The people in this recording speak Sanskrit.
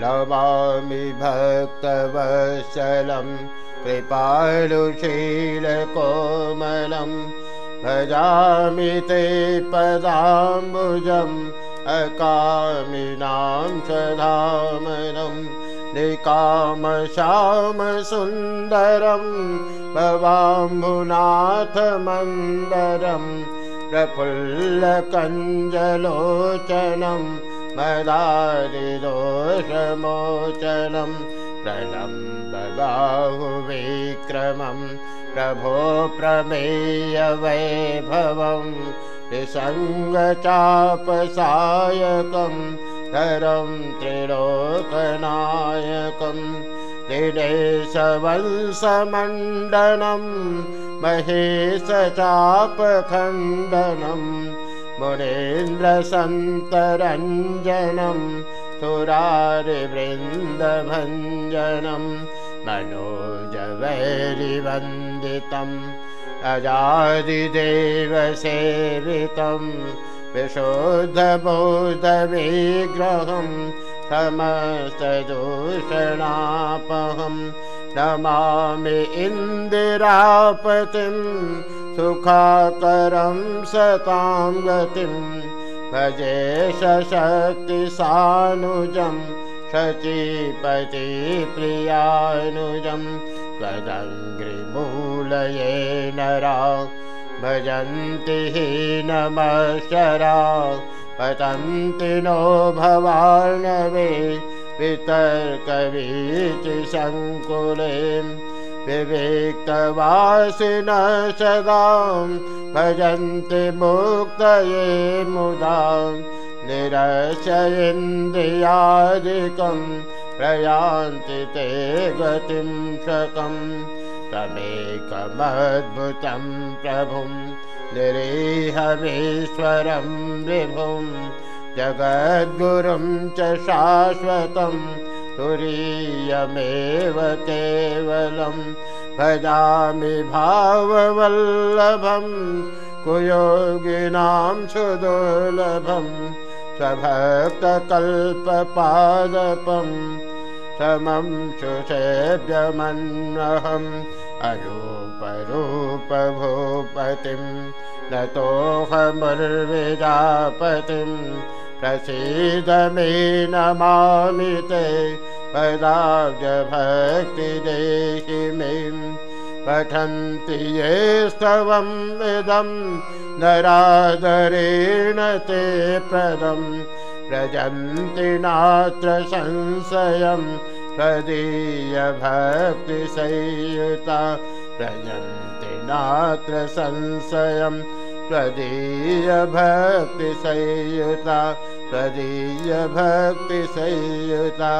लवामि भक्तवत्सलं कृपालुशीलकोमलं भजामि ते पदाम्बुजम् अकामिनां सधामनं निकामश्यामसुन्दरं भवाम्बुनाथमन्दरं प्रफुल्लकञ्जलोचनं मदादिदोषमोचनं प्रलम्बबाहुविक्रमं प्रभो प्रमेयवैभवम् निसङ्गचापसायकं धरं त्रिलोकनायकं दिनेशवंशमण्डनं महेशचापखण्डनं मुनीन्द्रसन्तरञ्जनं सुरारिवृन्दभञ्जनं मनोजवैरिवन्दितम् अजादिदेवसेवितं विशुद्धबोधविग्रहं समस्तदूषणापहं नमामि इन्दिरापतिं सुखाकरं सतां गतिं भजे सशक्तिसानुजं शचीपतिप्रियानुजम् त्वदङ्घ्रिमूलये नरा भजन्ति हीनमशरा। पतन्ति नो भवानवे पितर्कवीचिसङ्कुले विवेक्तवासिन सदा भजन्ति मुक्तये मुदा निरशयेन्द्रियादिकम् प्रयान्ति ते गतिं शकं तमेकमद्भुतं प्रभुं निरीहमीश्वरं विभुं जगद्गुरुं च शाश्वतं तुरीयमेव केवलं। भजामि भाववल्लभं कुयोगिनां सुदुर्लभम् स्वभक्तकल्पपादपं समं सुसेव्यमन्वहम् अरूपरूपभूपतिं नतोऽहमुर्विजापतिं प्रसीद मे नमामि ते पदाब्जभक्तिदेहि मे पठन्ति ये स्तवम् इदं नरादरेण ते प्रदं। व्रजन्ति नात्र संशयं त्वदीयभक्तिसंयुता व्रजन्ति नात्र संशयं त्वदीयभक्तिसंयुता त्वदीयभक्तिसंयुता